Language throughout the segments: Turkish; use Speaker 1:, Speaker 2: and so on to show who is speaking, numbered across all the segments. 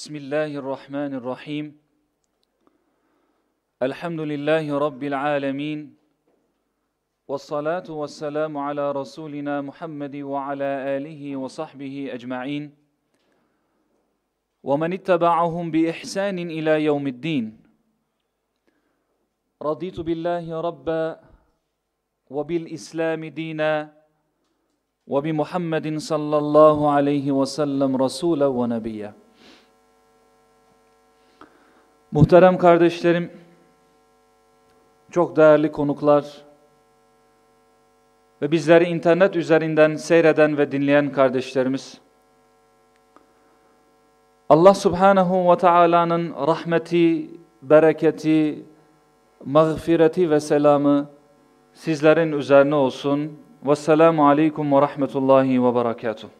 Speaker 1: بسم الله الرحمن الرحيم الحمد لله رب العالمين والصلاة والسلام على رسولنا محمد وعلى آله وصحبه أجمعين ومن اتبعهم بإحسان إلى يوم الدين رضيت بالله ربا وبالإسلام دينا وبمحمد صلى الله عليه وسلم رسولا ونبيا Muhterem kardeşlerim, çok değerli konuklar ve bizleri internet üzerinden seyreden ve dinleyen kardeşlerimiz, Allah Subhanahu ve Taala'nın rahmeti, bereketi, mağfireti ve selamı sizlerin üzerine olsun. Vesselamu Aleyküm ve Rahmetullahi ve Berekatuhu.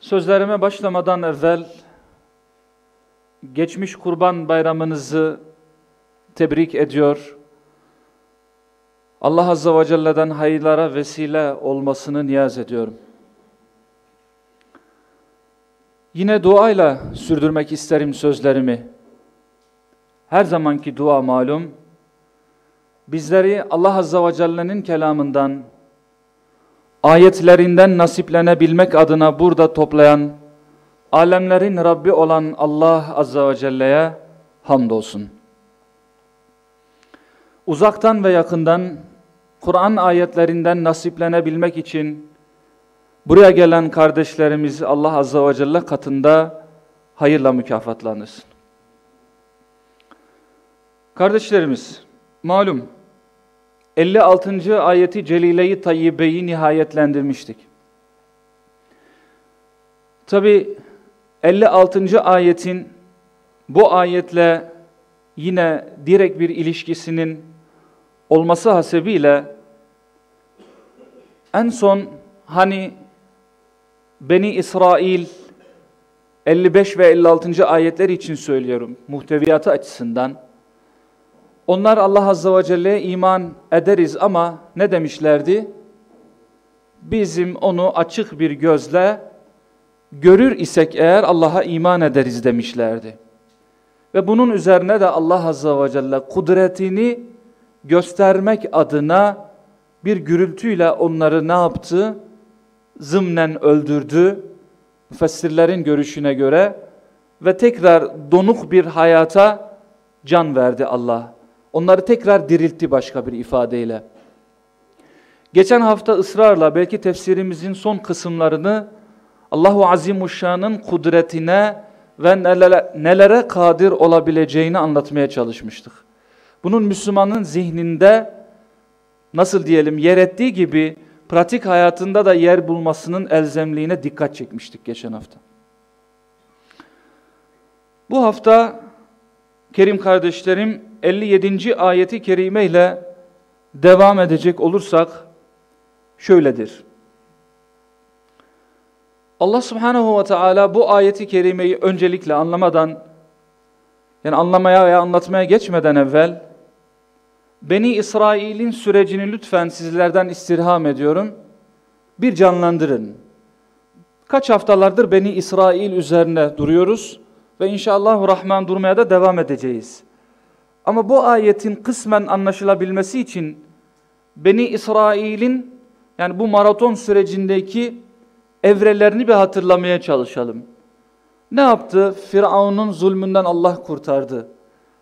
Speaker 1: Sözlerime başlamadan evvel geçmiş Kurban Bayramınızı tebrik ediyor. Allah Azze ve Celle'den hayırlara vesile olmasını niyaz ediyorum. Yine duayla sürdürmek isterim sözlerimi. Her zamanki dua malum, bizleri Allah Azze ve Celle'nin kelamından, ayetlerinden nasiplenebilmek adına burada toplayan, alemlerin Rabbi olan Allah Azza ve Celle'ye hamdolsun. Uzaktan ve yakından Kur'an ayetlerinden nasiplenebilmek için buraya gelen kardeşlerimiz Allah Azza ve Celle katında hayırla mükafatlanırsın. Kardeşlerimiz, malum 56. ayeti Celile-i Tayyibe'yi nihayetlendirmiştik. Tabi 56. ayetin bu ayetle yine direkt bir ilişkisinin olması hasebiyle en son hani Beni İsrail 55 ve 56. ayetler için söylüyorum muhteviyatı açısından onlar Allah Azze ve Celle'ye iman ederiz ama ne demişlerdi? Bizim onu açık bir gözle görür isek eğer Allah'a iman ederiz demişlerdi. Ve bunun üzerine de Allah Azze ve Celle kudretini göstermek adına bir gürültüyle onları ne yaptı? Zımnen öldürdü. Müfessirlerin görüşüne göre ve tekrar donuk bir hayata can verdi Allah Onları tekrar diriltti başka bir ifadeyle. Geçen hafta ısrarla belki tefsirimizin son kısımlarını Allahu Azimuşşan'ın kudretine ve nelere kadir olabileceğini anlatmaya çalışmıştık. Bunun Müslümanın zihninde nasıl diyelim yer ettiği gibi pratik hayatında da yer bulmasının elzemliğine dikkat çekmiştik geçen hafta. Bu hafta Kerim kardeşlerim 57. ayeti kerime ile devam edecek olursak şöyledir. Allah subhanahu ve teala bu ayeti kerimeyi öncelikle anlamadan yani anlamaya veya anlatmaya geçmeden evvel Beni İsrail'in sürecini lütfen sizlerden istirham ediyorum. Bir canlandırın. Kaç haftalardır Beni İsrail üzerine duruyoruz? ve inşallah Rahman durmaya da devam edeceğiz. Ama bu ayetin kısmen anlaşılabilmesi için Beni İsrail'in yani bu maraton sürecindeki evrelerini bir hatırlamaya çalışalım. Ne yaptı? Firavun'un zulmünden Allah kurtardı.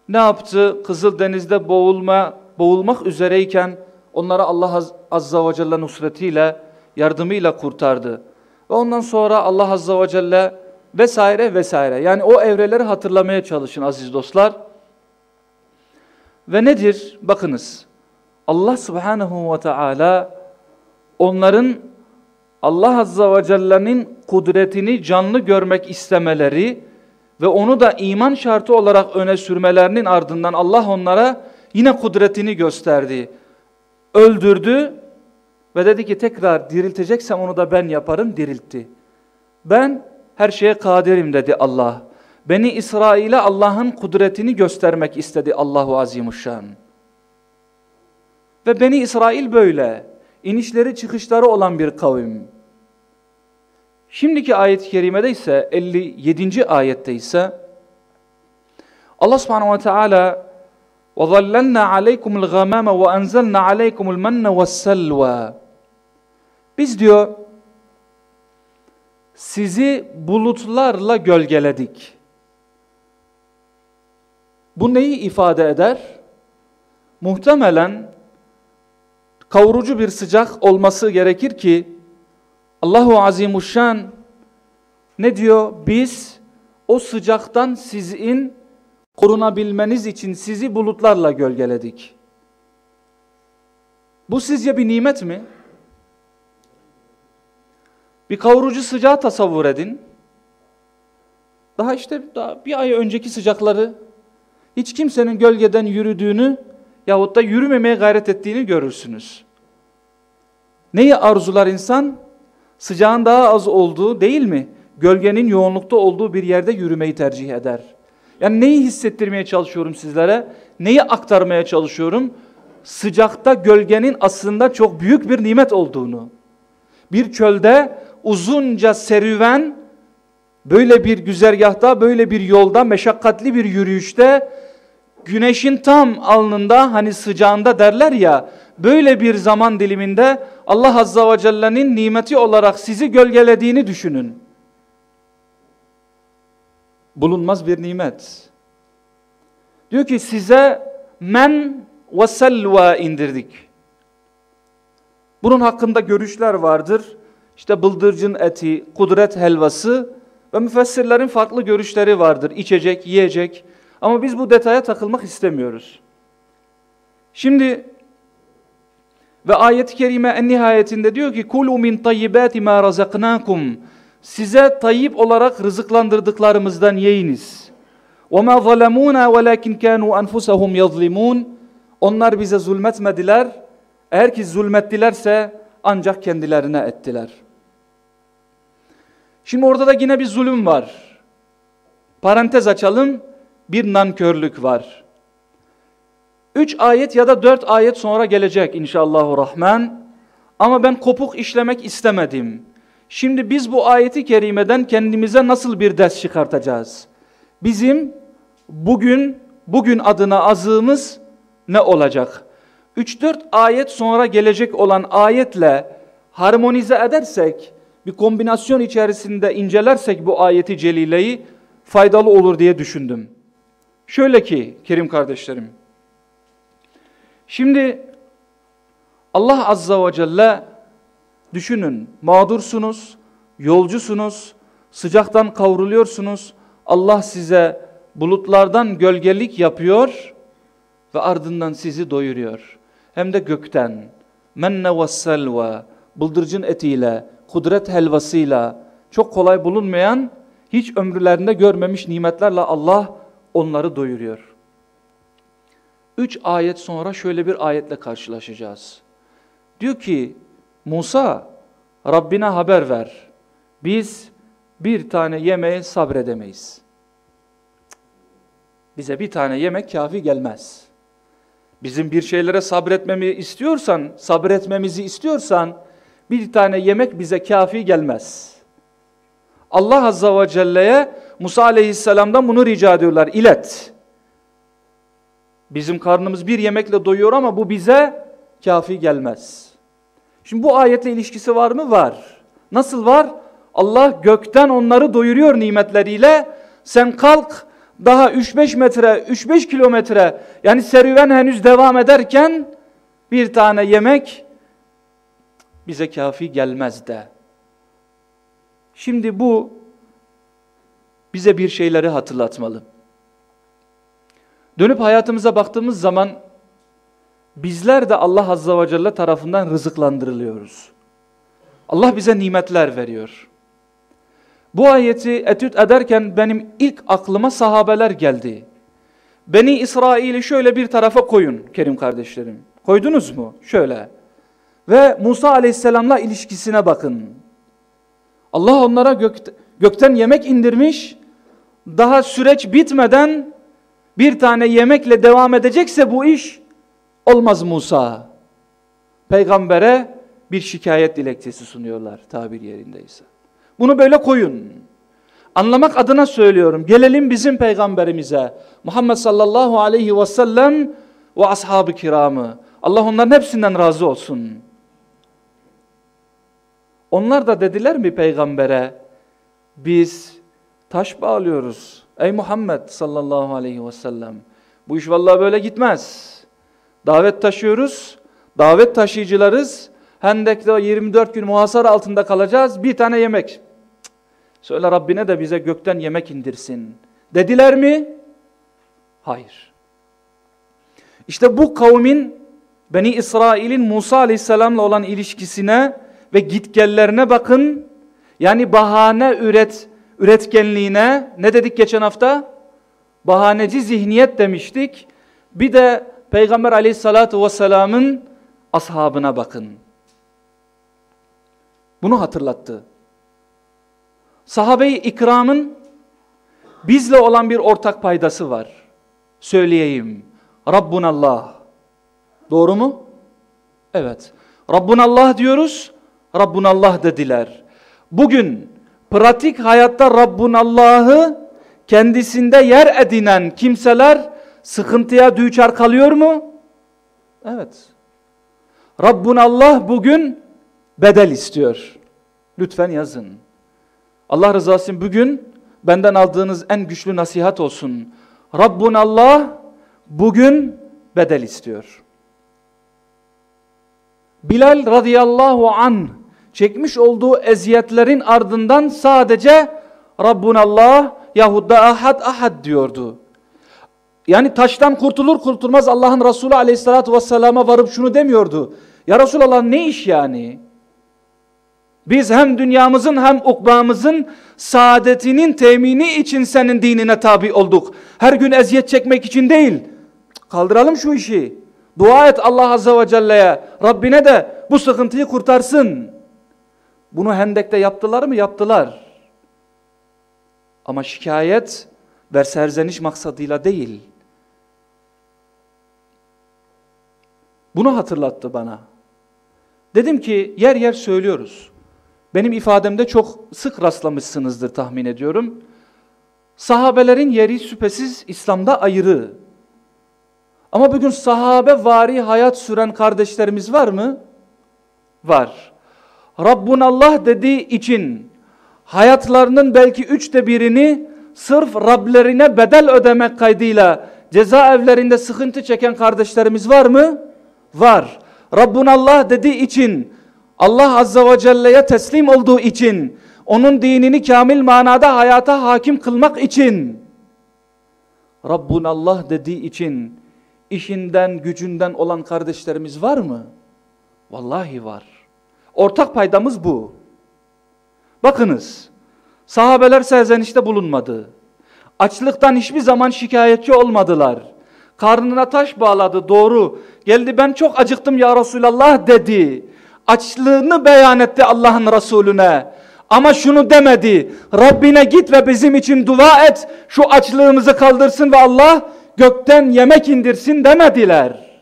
Speaker 1: Ne yaptı? Kızıldeniz'de boğulma, boğulmak üzereyken onlara Allah Az Azza ve Celle nusretiyle, yardımıyla kurtardı. Ve ondan sonra Allah Azza ve Celle vesaire vesaire. Yani o evreleri hatırlamaya çalışın aziz dostlar. Ve nedir? Bakınız. Allah subhanahu ve teala onların Allah azza ve celle'nin kudretini canlı görmek istemeleri ve onu da iman şartı olarak öne sürmelerinin ardından Allah onlara yine kudretini gösterdi. Öldürdü ve dedi ki tekrar dirilteceksem onu da ben yaparım diriltti. Ben her şeye kadirim dedi Allah. Beni İsrail'e Allah'ın kudretini göstermek istedi Allahu Azimuşşan. Ve Beni İsrail böyle. inişleri çıkışları olan bir kavim. Şimdiki ayet-i kerimede ise 57. ayette ise Allah subhanahu ve teala وَظَلَّلْنَا عَلَيْكُمُ الْغَمَامَ وَاَنْزَلْنَا عَلَيْكُمُ الْمَنَّ وَالسَّلْوَى Biz diyor sizi bulutlarla gölgeledik. Bu neyi ifade eder? Muhtemelen kavurucu bir sıcak olması gerekir ki Allahu Azimuşşan ne diyor? Biz o sıcaktan sizin korunabilmeniz için sizi bulutlarla gölgeledik. Bu sizce bir nimet mi? Bir kavurucu sıcağı tasavvur edin. Daha işte daha bir ay önceki sıcakları hiç kimsenin gölgeden yürüdüğünü yahut da yürümemeye gayret ettiğini görürsünüz. Neyi arzular insan? Sıcağın daha az olduğu değil mi? Gölgenin yoğunlukta olduğu bir yerde yürümeyi tercih eder. Yani neyi hissettirmeye çalışıyorum sizlere? Neyi aktarmaya çalışıyorum? Sıcakta gölgenin aslında çok büyük bir nimet olduğunu. Bir çölde uzunca serüven böyle bir güzergahta, böyle bir yolda, meşakkatli bir yürüyüşte güneşin tam alnında hani sıcağında derler ya böyle bir zaman diliminde Allah Azza ve Celle'nin nimeti olarak sizi gölgelediğini düşünün. Bulunmaz bir nimet. Diyor ki size men ve selva indirdik. Bunun hakkında görüşler vardır işte bıldırcın eti, kudret helvası ve müfessirlerin farklı görüşleri vardır. İçecek, yiyecek. Ama biz bu detaya takılmak istemiyoruz. Şimdi ve ayet-i kerime en nihayetinde diyor ki kulu min tayyibati ma razaknakum size tayyip olarak rızıklandırdıklarımızdan yiyiniz. Ve ma zalamuna velakin kanu enfusuhum Onlar bize zulmetmediler. Eğer ki zulmettilerse ancak kendilerine ettiler.'' Şimdi orada da yine bir zulüm var. Parantez açalım, bir nankörlük var. Üç ayet ya da dört ayet sonra gelecek inşallahü rahman. Ama ben kopuk işlemek istemedim. Şimdi biz bu ayeti kerimeden kendimize nasıl bir ders çıkartacağız? Bizim bugün, bugün adına azığımız ne olacak? Üç dört ayet sonra gelecek olan ayetle harmonize edersek bir kombinasyon içerisinde incelersek bu ayeti celileyi faydalı olur diye düşündüm. Şöyle ki Kerim kardeşlerim. Şimdi Allah Azza ve Celle düşünün mağdursunuz, yolcusunuz, sıcaktan kavruluyorsunuz. Allah size bulutlardan gölgelik yapıyor ve ardından sizi doyuruyor. Hem de gökten. Menne ve selva, bıldırcın etiyle, kudret helvasıyla çok kolay bulunmayan, hiç ömrülerinde görmemiş nimetlerle Allah onları doyuruyor. Üç ayet sonra şöyle bir ayetle karşılaşacağız. Diyor ki Musa Rabbine haber ver. Biz bir tane yemeğe sabredemeyiz. Bize bir tane yemek kafi gelmez. Bizim bir şeylere sabretmemi istiyorsan, sabretmemizi istiyorsan bir tane yemek bize kafi gelmez. Allah Azza ve Celle'ye Musa Aleyhisselam'dan bunu rica ediyorlar. İlet. Bizim karnımız bir yemekle doyuyor ama bu bize kafi gelmez. Şimdi bu ayetle ilişkisi var mı? Var. Nasıl var? Allah gökten onları doyuruyor nimetleriyle. Sen kalk daha 3-5 metre, 3-5 kilometre yani serüven henüz devam ederken bir tane yemek bize kafi gelmez de. Şimdi bu bize bir şeyleri hatırlatmalı. Dönüp hayatımıza baktığımız zaman bizler de Allah Azza ve Celle tarafından rızıklandırılıyoruz. Allah bize nimetler veriyor. Bu ayeti etüt ederken benim ilk aklıma sahabeler geldi. Beni İsrail'i şöyle bir tarafa koyun Kerim kardeşlerim. Koydunuz mu? Şöyle ve Musa aleyhisselamla ilişkisine bakın. Allah onlara gök, gökten yemek indirmiş. Daha süreç bitmeden bir tane yemekle devam edecekse bu iş olmaz Musa. Peygambere bir şikayet dilekçesi sunuyorlar tabir yerindeyse. Bunu böyle koyun. Anlamak adına söylüyorum. Gelelim bizim peygamberimize. Muhammed sallallahu aleyhi ve sellem ve ashab kiramı. Allah onların hepsinden razı olsun. Onlar da dediler mi peygambere? Biz taş bağlıyoruz. Ey Muhammed sallallahu aleyhi ve sellem. Bu iş vallahi böyle gitmez. Davet taşıyoruz. Davet taşıyıcılarız. Hendek'te 24 gün muhasar altında kalacağız. Bir tane yemek. Söyle Rabbine de bize gökten yemek indirsin. Dediler mi? Hayır. İşte bu kavmin Beni İsrail'in Musa aleyhisselamla olan ilişkisine ve gitgellerine bakın. Yani bahane üret üretkenliğine ne dedik geçen hafta? Bahaneci zihniyet demiştik. Bir de Peygamber aleyhissalatu vesselamın ashabına bakın. Bunu hatırlattı. Sahabe-i ikramın bizle olan bir ortak paydası var. Söyleyeyim. Rabbunallah. Doğru mu? Evet. Rabbunallah diyoruz. Rabbunallah dediler. Bugün pratik hayatta Allah'ı kendisinde yer edinen kimseler sıkıntıya düçar kalıyor mu? Evet. Rabbunallah bugün bedel istiyor. Lütfen yazın. Allah rızası için bugün benden aldığınız en güçlü nasihat olsun. Rabbunallah bugün bedel istiyor. Bilal radıyallahu anh çekmiş olduğu eziyetlerin ardından sadece Rabbunallah yahut da ahad ahad diyordu. Yani taştan kurtulur kurtulmaz Allah'ın Resulü aleyhissalatü vesselama varıp şunu demiyordu. Ya Resulallah ne iş yani? Biz hem dünyamızın hem ukbamızın saadetinin temini için senin dinine tabi olduk. Her gün eziyet çekmek için değil. Kaldıralım şu işi. Dua et Allah Azze ve Celle'ye. Rabbine de bu sıkıntıyı kurtarsın. Bunu Hendek'te yaptılar mı? Yaptılar. Ama şikayet ve serzeniş maksadıyla değil. Bunu hatırlattı bana. Dedim ki yer yer söylüyoruz. Benim ifademde çok sık rastlamışsınızdır tahmin ediyorum. Sahabelerin yeri şüphesiz İslam'da ayrı. Ama bugün sahabe vari hayat süren kardeşlerimiz var mı? Var. Rabbunallah dediği için hayatlarının belki üçte birini sırf Rablerine bedel ödemek kaydıyla cezaevlerinde sıkıntı çeken kardeşlerimiz var mı? Var. Rabbunallah dediği için Allah Azza ve Celle'ye teslim olduğu için onun dinini kamil manada hayata hakim kılmak için Rabbunallah dediği için işinden gücünden olan kardeşlerimiz var mı? Vallahi var. Ortak paydamız bu. Bakınız, sahabeler serzenişte bulunmadı. Açlıktan hiçbir zaman şikayetçi olmadılar. Karnına taş bağladı doğru. Geldi ben çok acıktım ya Resulallah dedi. Açlığını beyan etti Allah'ın Resulüne. Ama şunu demedi. Rabbine git ve bizim için dua et. Şu açlığımızı kaldırsın ve Allah gökten yemek indirsin demediler.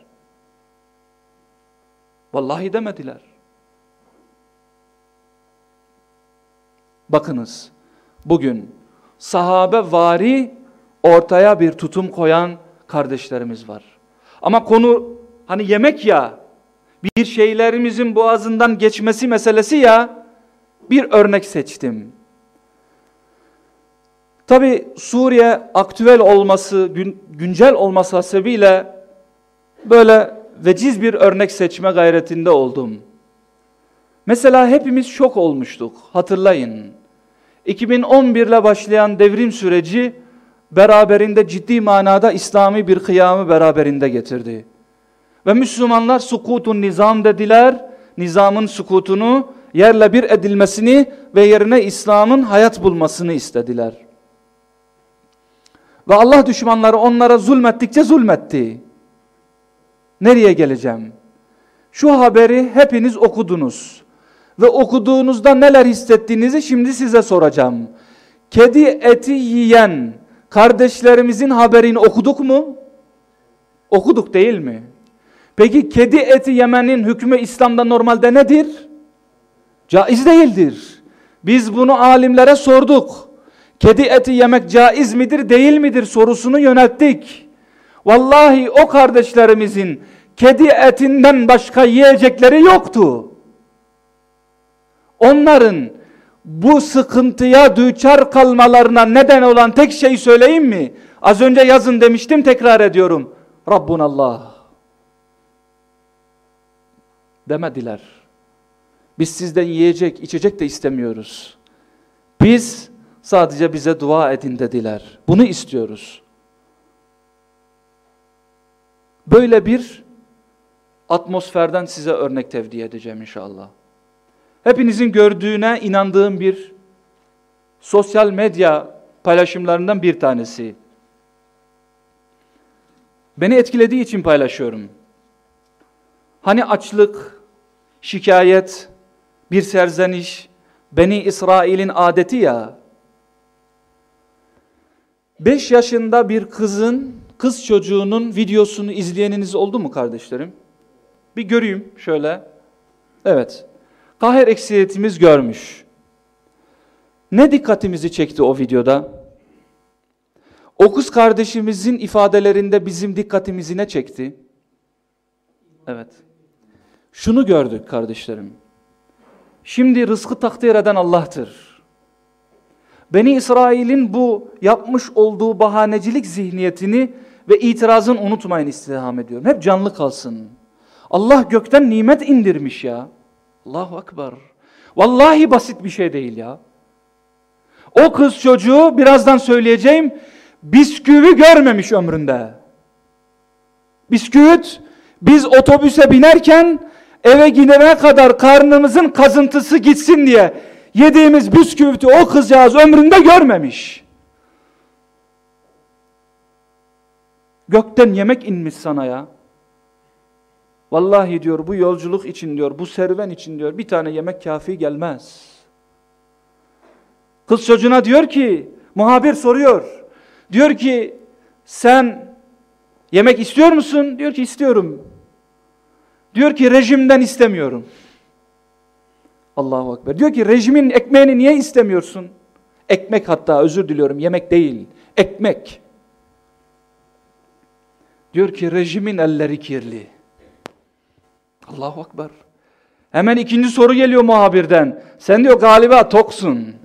Speaker 1: Vallahi demediler. Bakınız bugün sahabe vari ortaya bir tutum koyan kardeşlerimiz var. Ama konu hani yemek ya bir şeylerimizin boğazından geçmesi meselesi ya bir örnek seçtim. Tabi Suriye aktüel olması, gün, güncel olması hasebiyle böyle veciz bir örnek seçme gayretinde oldum. Mesela hepimiz şok olmuştuk hatırlayın. 2011 ile başlayan devrim süreci beraberinde ciddi manada İslami bir kıyamı beraberinde getirdi. Ve Müslümanlar sukutun nizam dediler. Nizamın sukutunu yerle bir edilmesini ve yerine İslam'ın hayat bulmasını istediler. Ve Allah düşmanları onlara zulmettikçe zulmetti. Nereye geleceğim? Şu haberi hepiniz okudunuz ve okuduğunuzda neler hissettiğinizi şimdi size soracağım. Kedi eti yiyen kardeşlerimizin haberini okuduk mu? Okuduk değil mi? Peki kedi eti yemenin hükmü İslam'da normalde nedir? Caiz değildir. Biz bunu alimlere sorduk. Kedi eti yemek caiz midir değil midir sorusunu yönelttik. Vallahi o kardeşlerimizin kedi etinden başka yiyecekleri yoktu. Onların bu sıkıntıya düçar kalmalarına neden olan tek şey söyleyeyim mi? Az önce yazın demiştim tekrar ediyorum. Rabbunallah. Demediler. Biz sizden yiyecek, içecek de istemiyoruz. Biz sadece bize dua edin dediler. Bunu istiyoruz. Böyle bir atmosferden size örnek tevdi edeceğim inşallah hepinizin gördüğüne inandığım bir sosyal medya paylaşımlarından bir tanesi. Beni etkilediği için paylaşıyorum. Hani açlık, şikayet, bir serzeniş, Beni İsrail'in adeti ya. Beş yaşında bir kızın, kız çocuğunun videosunu izleyeniniz oldu mu kardeşlerim? Bir göreyim şöyle. Evet. Kahir eksiliyetimiz görmüş. Ne dikkatimizi çekti o videoda? O kız kardeşimizin ifadelerinde bizim dikkatimizi ne çekti? Evet. Şunu gördük kardeşlerim. Şimdi rızkı takdir eden Allah'tır. Beni İsrail'in bu yapmış olduğu bahanecilik zihniyetini ve itirazın unutmayın istiham ediyorum. Hep canlı kalsın. Allah gökten nimet indirmiş ya. Allahu Akbar. Vallahi basit bir şey değil ya. O kız çocuğu birazdan söyleyeceğim bisküvi görmemiş ömründe. Bisküvit biz otobüse binerken eve gidene kadar karnımızın kazıntısı gitsin diye yediğimiz bisküviti o kızcağız ömründe görmemiş. Gökten yemek inmiş sana ya. Vallahi diyor bu yolculuk için diyor, bu serüven için diyor bir tane yemek kafi gelmez. Kız çocuğuna diyor ki, muhabir soruyor. Diyor ki sen yemek istiyor musun? Diyor ki istiyorum. Diyor ki rejimden istemiyorum. Allahu Ekber. Diyor ki rejimin ekmeğini niye istemiyorsun? Ekmek hatta özür diliyorum yemek değil. Ekmek. Diyor ki rejimin elleri kirli. Allahu Akbar. Hemen ikinci soru geliyor muhabirden. Sen diyor galiba toksun.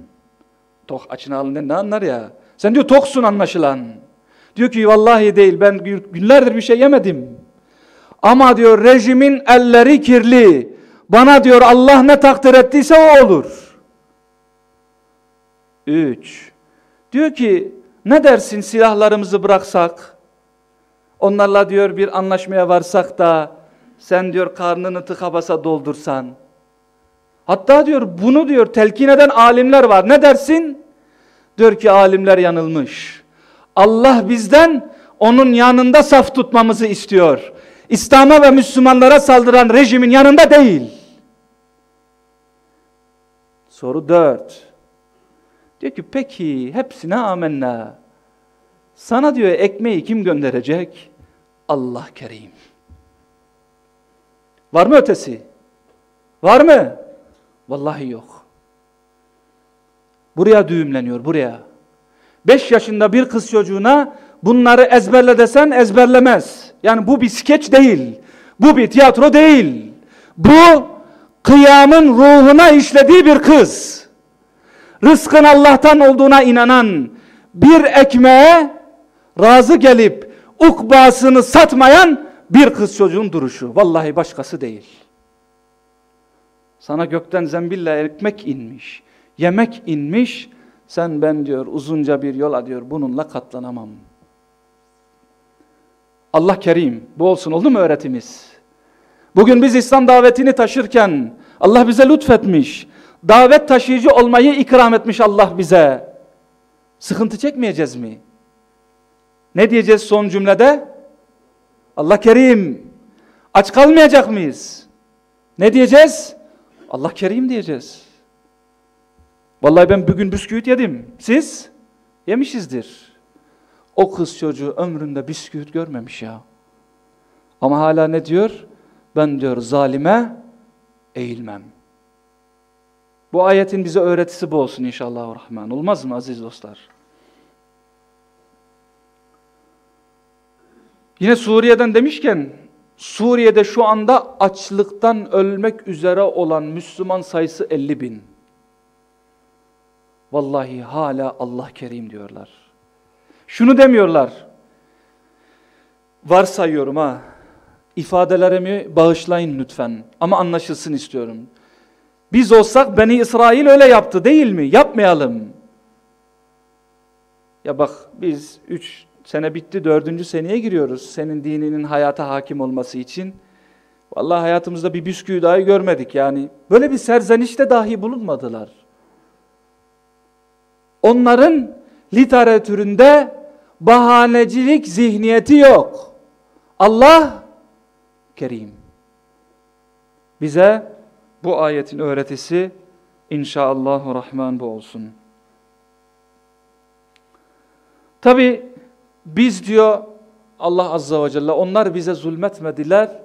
Speaker 1: Tok açın halinden ne anlar ya. Sen diyor toksun anlaşılan. Diyor ki vallahi değil ben günlerdir bir şey yemedim. Ama diyor rejimin elleri kirli. Bana diyor Allah ne takdir ettiyse o olur. Üç. Diyor ki ne dersin silahlarımızı bıraksak? Onlarla diyor bir anlaşmaya varsak da sen diyor karnını tıka basa doldursan. Hatta diyor bunu diyor telkin eden alimler var. Ne dersin? Diyor ki alimler yanılmış. Allah bizden onun yanında saf tutmamızı istiyor. İslam'a ve Müslümanlara saldıran rejimin yanında değil. Soru dört. Diyor ki peki hepsine amenna. Sana diyor ekmeği kim gönderecek? Allah kerim. Var mı ötesi? Var mı? Vallahi yok. Buraya düğümleniyor, buraya. Beş yaşında bir kız çocuğuna bunları ezberle desen ezberlemez. Yani bu bir skeç değil. Bu bir tiyatro değil. Bu kıyamın ruhuna işlediği bir kız. Rızkın Allah'tan olduğuna inanan bir ekmeğe razı gelip ukbasını satmayan bir kız çocuğun duruşu. Vallahi başkası değil. Sana gökten zembille ekmek inmiş. Yemek inmiş. Sen ben diyor uzunca bir yola diyor bununla katlanamam. Allah kerim. Bu olsun oldu mu öğretimiz? Bugün biz İslam davetini taşırken Allah bize lütfetmiş. Davet taşıyıcı olmayı ikram etmiş Allah bize. Sıkıntı çekmeyeceğiz mi? Ne diyeceğiz son cümlede? Allah Kerim. Aç kalmayacak mıyız? Ne diyeceğiz? Allah Kerim diyeceğiz. Vallahi ben bugün bisküvit yedim. Siz? Yemişizdir. O kız çocuğu ömründe bisküvit görmemiş ya. Ama hala ne diyor? Ben diyor zalime eğilmem. Bu ayetin bize öğretisi bu olsun inşallah. Olmaz mı aziz dostlar? Yine Suriye'den demişken Suriye'de şu anda açlıktan ölmek üzere olan Müslüman sayısı 50 bin. Vallahi hala Allah kerim diyorlar. Şunu demiyorlar. Varsayıyorum ha. İfadelerimi bağışlayın lütfen. Ama anlaşılsın istiyorum. Biz olsak Beni İsrail öyle yaptı değil mi? Yapmayalım. Ya bak biz 3 Sene bitti, dördüncü seneye giriyoruz. Senin dininin hayata hakim olması için. Vallahi hayatımızda bir bisküvi dahi görmedik yani. Böyle bir serzenişte dahi bulunmadılar. Onların literatüründe bahanecilik zihniyeti yok. Allah kerim. Bize bu ayetin öğretisi rahman bu olsun. Tabi biz diyor Allah Azza ve Celle onlar bize zulmetmediler.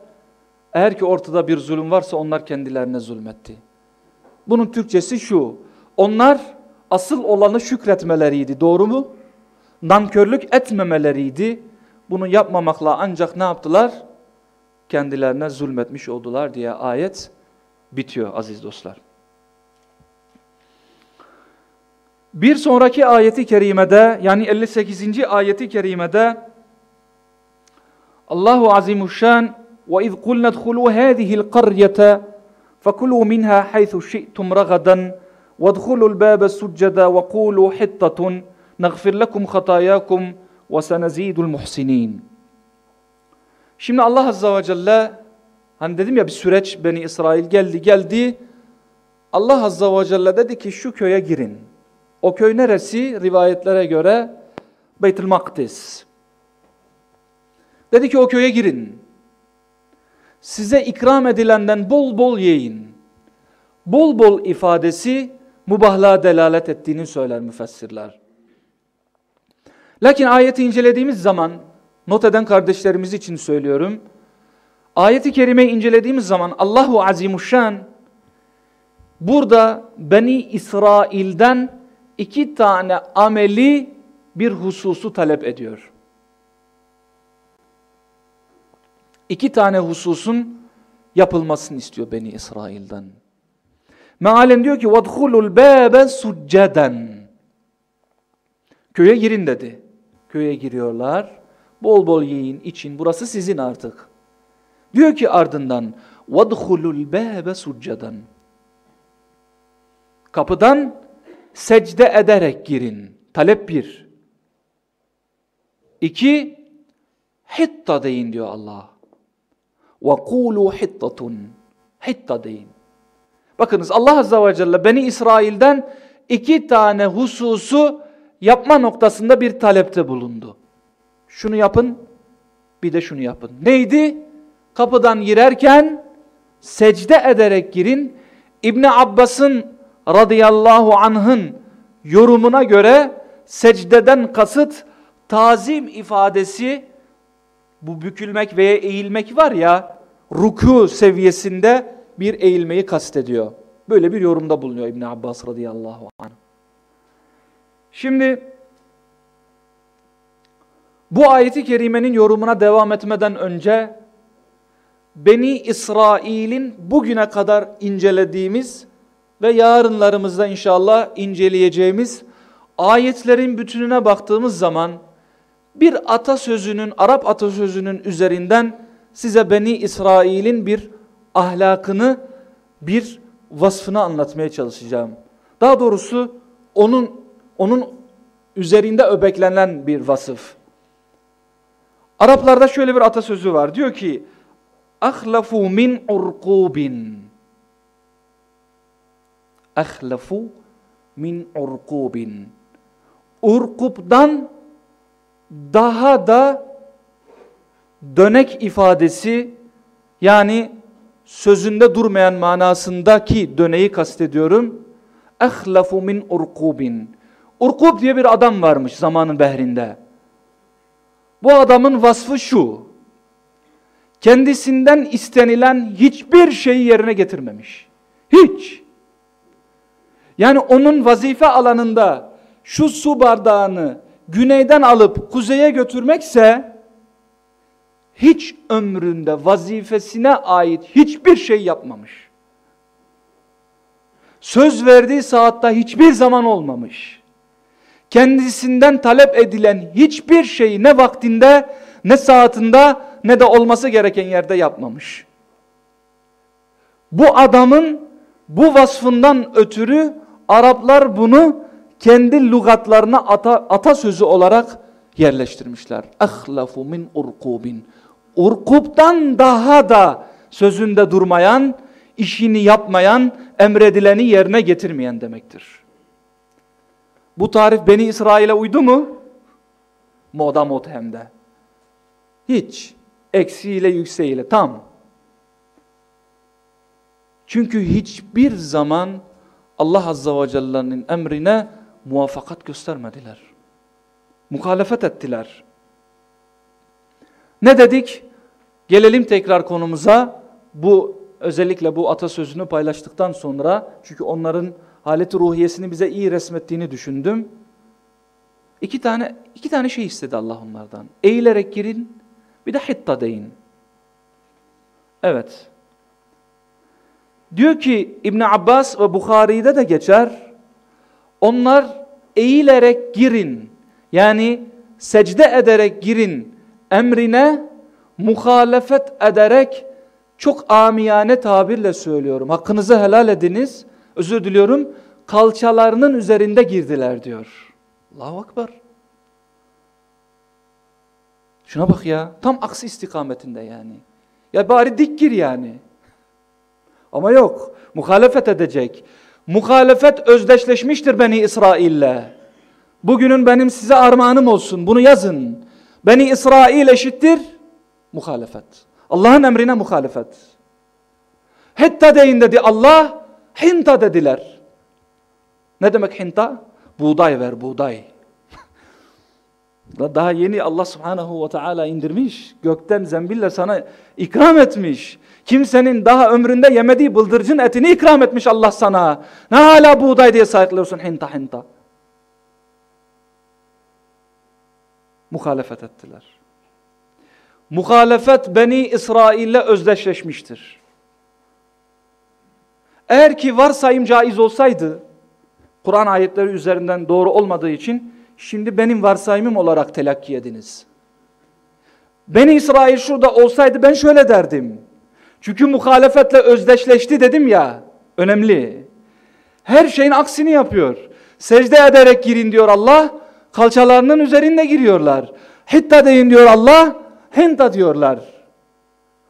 Speaker 1: Eğer ki ortada bir zulüm varsa onlar kendilerine zulmetti. Bunun Türkçesi şu. Onlar asıl olanı şükretmeleriydi. Doğru mu? Nankörlük etmemeleriydi. Bunu yapmamakla ancak ne yaptılar? Kendilerine zulmetmiş oldular diye ayet bitiyor aziz dostlar. Bir sonraki ayeti kerimede yani 58. ayeti kerimede Allahu Azimuşşan ve iz kulna dkhulu hadihil qaryata fakulu minha haythu shi'tum ragadan vadkhulul baba succada ve qulu hittatun nagfir lekum khatayakum ve senezidul muhsinin. Şimdi Allah Azza ve Celle hani dedim ya bir süreç Beni İsrail geldi geldi Allah Azza ve Celle dedi ki şu köye girin. O köy neresi? Rivayetlere göre Beytül Makdis. Dedi ki o köye girin. Size ikram edilenden bol bol yiyin. Bol bol ifadesi mubahlığa delalet ettiğini söyler müfessirler. Lakin ayeti incelediğimiz zaman, not eden kardeşlerimiz için söylüyorum. Ayeti kerimeyi incelediğimiz zaman Allahu Azimuşşan burada Beni İsrail'den iki tane ameli bir hususu talep ediyor. İki tane hususun yapılmasını istiyor Beni İsrail'den. Mealen diyor ki وَدْخُلُ الْبَابَ سُجَّدًا Köye girin dedi. Köye giriyorlar. Bol bol yiyin, için. Burası sizin artık. Diyor ki ardından وَدْخُلُ الْبَابَ سُجَّدًا Kapıdan secde ederek girin. Talep bir. İki, hitta deyin diyor Allah. وَقُولُوا حِطَّةٌ Hitta deyin. Bakınız Allah Azze ve Celle Beni İsrail'den iki tane hususu yapma noktasında bir talepte bulundu. Şunu yapın, bir de şunu yapın. Neydi? Kapıdan girerken secde ederek girin. İbni Abbas'ın radıyallahu anh'ın yorumuna göre secdeden kasıt tazim ifadesi bu bükülmek veya eğilmek var ya ruku seviyesinde bir eğilmeyi kastediyor. Böyle bir yorumda bulunuyor İbn Abbas radıyallahu anh. Şimdi bu ayeti kerimenin yorumuna devam etmeden önce Beni İsrail'in bugüne kadar incelediğimiz ve yarınlarımızda inşallah inceleyeceğimiz ayetlerin bütününe baktığımız zaman bir atasözünün, Arap atasözünün üzerinden size Beni İsrail'in bir ahlakını, bir vasfını anlatmaya çalışacağım. Daha doğrusu onun onun üzerinde öbeklenen bir vasıf. Araplarda şöyle bir atasözü var. Diyor ki: "Ahlafu min urqubin" ahlefu min urkubin. Urkup'dan daha da dönek ifadesi yani sözünde durmayan manasındaki döneyi kastediyorum. Ahlafu min urkubin. Urkub diye bir adam varmış zamanın behrinde. Bu adamın vasfı şu. Kendisinden istenilen hiçbir şeyi yerine getirmemiş. Hiç. Yani onun vazife alanında şu su bardağını güneyden alıp kuzeye götürmekse hiç ömründe vazifesine ait hiçbir şey yapmamış. Söz verdiği saatte hiçbir zaman olmamış. Kendisinden talep edilen hiçbir şeyi ne vaktinde ne saatinde ne de olması gereken yerde yapmamış. Bu adamın bu vasfından ötürü Araplar bunu kendi lügatlarına ata, sözü olarak yerleştirmişler. Ahlafu min urkubin. Urkuptan daha da sözünde durmayan, işini yapmayan, emredileni yerine getirmeyen demektir. Bu tarif Beni İsrail'e uydu mu? Moda mod hem de. Hiç. Eksiğiyle yükseğiyle tam. Çünkü hiçbir zaman Allah Azza ve Celle'nin emrine muvaffakat göstermediler. Mukalefet ettiler. Ne dedik? Gelelim tekrar konumuza. Bu özellikle bu atasözünü paylaştıktan sonra çünkü onların haleti ruhiyesini bize iyi resmettiğini düşündüm. İki tane iki tane şey istedi Allah onlardan. Eğilerek girin, bir de hitta deyin. Evet. Diyor ki İbn Abbas ve Bukhari'de de geçer. Onlar eğilerek girin. Yani secde ederek girin emrine muhalefet ederek çok amiyane tabirle söylüyorum. Hakkınızı helal ediniz. Özür diliyorum. Kalçalarının üzerinde girdiler diyor. Allahu Akbar. Şuna bak ya. Tam aksi istikametinde yani. Ya bari dik gir yani. Ama yok. Muhalefet edecek. Muhalefet özdeşleşmiştir Beni İsrail'le. Bugünün benim size armağanım olsun. Bunu yazın. Beni İsrail eşittir muhalefet. Allah'ın emrine muhalefet. Hetta deyin dedi Allah. Hinta dediler. Ne demek hinta? Buğday ver buğday. Daha yeni Allah subhanahu ve teala indirmiş. Gökten zembille sana ikram etmiş. Kimsenin daha ömründe yemediği bıldırcın etini ikram etmiş Allah sana. Ne hala buğday diye sayıklıyorsun hinta hinta. Muhalefet ettiler. Muhalefet Beni İsrail'le özdeşleşmiştir. Eğer ki varsayım caiz olsaydı, Kur'an ayetleri üzerinden doğru olmadığı için, şimdi benim varsayımım olarak telakki ediniz. Beni İsrail şurada olsaydı ben şöyle derdim. Çünkü muhalefetle özdeşleşti dedim ya. Önemli. Her şeyin aksini yapıyor. Secde ederek girin diyor Allah. Kalçalarının üzerinde giriyorlar. Hitta deyin diyor Allah. Hinta diyorlar.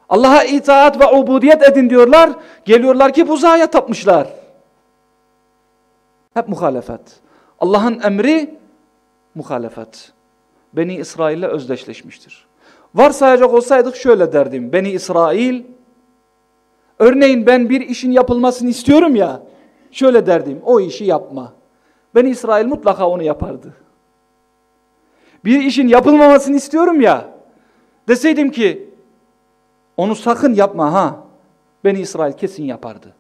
Speaker 1: Allah'a itaat ve ubudiyet edin diyorlar. Geliyorlar ki buzağa tapmışlar. Hep muhalefet. Allah'ın emri muhalefet. Beni İsrail'le özdeşleşmiştir. Varsayacak olsaydık şöyle derdim. Beni İsrail Örneğin ben bir işin yapılmasını istiyorum ya, şöyle derdim, o işi yapma. Ben İsrail mutlaka onu yapardı. Bir işin yapılmamasını istiyorum ya, deseydim ki, onu sakın yapma ha, Beni İsrail kesin yapardı.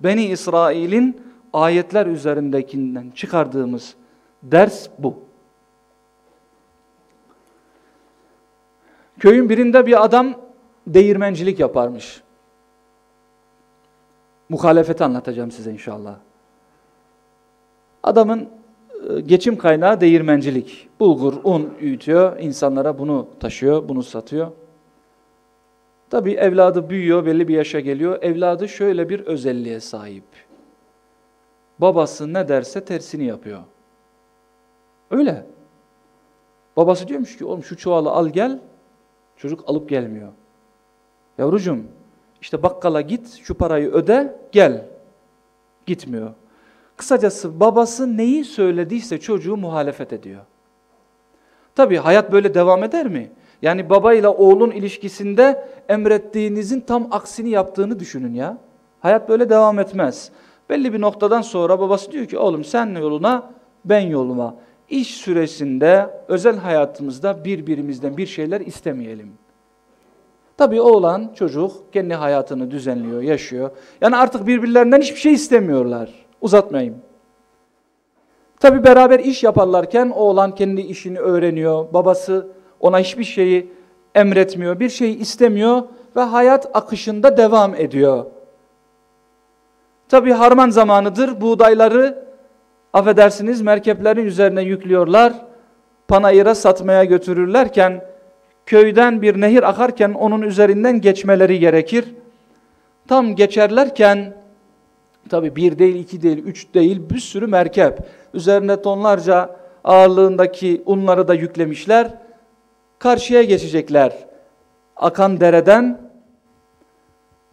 Speaker 1: Beni İsrail'in ayetler üzerindekinden çıkardığımız ders bu. Köyün birinde bir adam değirmencilik yaparmış muhalefeti anlatacağım size inşallah. Adamın e, geçim kaynağı değirmencilik. Bulgur, un üyütüyor, insanlara bunu taşıyor, bunu satıyor. Tabii evladı büyüyor, belli bir yaşa geliyor. Evladı şöyle bir özelliğe sahip. Babası ne derse tersini yapıyor. Öyle. Babası diyormuş ki oğlum şu çuvalı al gel. Çocuk alıp gelmiyor. Yavrucuğum işte bakkala git, şu parayı öde, gel. Gitmiyor. Kısacası babası neyi söylediyse çocuğu muhalefet ediyor. Tabii hayat böyle devam eder mi? Yani babayla oğlun ilişkisinde emrettiğinizin tam aksini yaptığını düşünün ya. Hayat böyle devam etmez. Belli bir noktadan sonra babası diyor ki oğlum sen yoluna ben yoluma. İş süresinde özel hayatımızda birbirimizden bir şeyler istemeyelim. Tabii oğlan çocuk kendi hayatını düzenliyor, yaşıyor. Yani artık birbirlerinden hiçbir şey istemiyorlar. Uzatmayayım. Tabii beraber iş yaparlarken oğlan kendi işini öğreniyor. Babası ona hiçbir şeyi emretmiyor, bir şeyi istemiyor ve hayat akışında devam ediyor. Tabii harman zamanıdır. Buğdayları affedersiniz merkeplerin üzerine yüklüyorlar. Panayıra satmaya götürürlerken köyden bir nehir akarken onun üzerinden geçmeleri gerekir. Tam geçerlerken tabi bir değil, iki değil, üç değil bir sürü merkep. Üzerine tonlarca ağırlığındaki unları da yüklemişler. Karşıya geçecekler. Akan dereden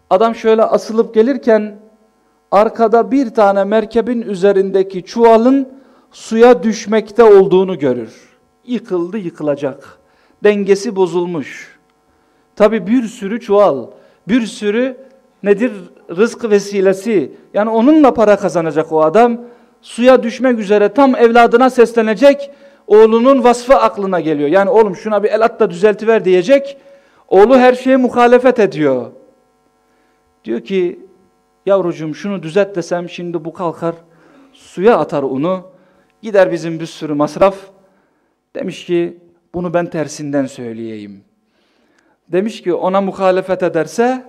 Speaker 1: adam şöyle asılıp gelirken arkada bir tane merkebin üzerindeki çuvalın suya düşmekte olduğunu görür. Yıkıldı yıkılacak dengesi bozulmuş. Tabi bir sürü çuval, bir sürü nedir rızk vesilesi. Yani onunla para kazanacak o adam. Suya düşmek üzere tam evladına seslenecek. Oğlunun vasfı aklına geliyor. Yani oğlum şuna bir el at da düzeltiver diyecek. Oğlu her şeye muhalefet ediyor. Diyor ki yavrucuğum şunu düzelt desem şimdi bu kalkar suya atar onu. Gider bizim bir sürü masraf. Demiş ki bunu ben tersinden söyleyeyim. Demiş ki ona muhalefet ederse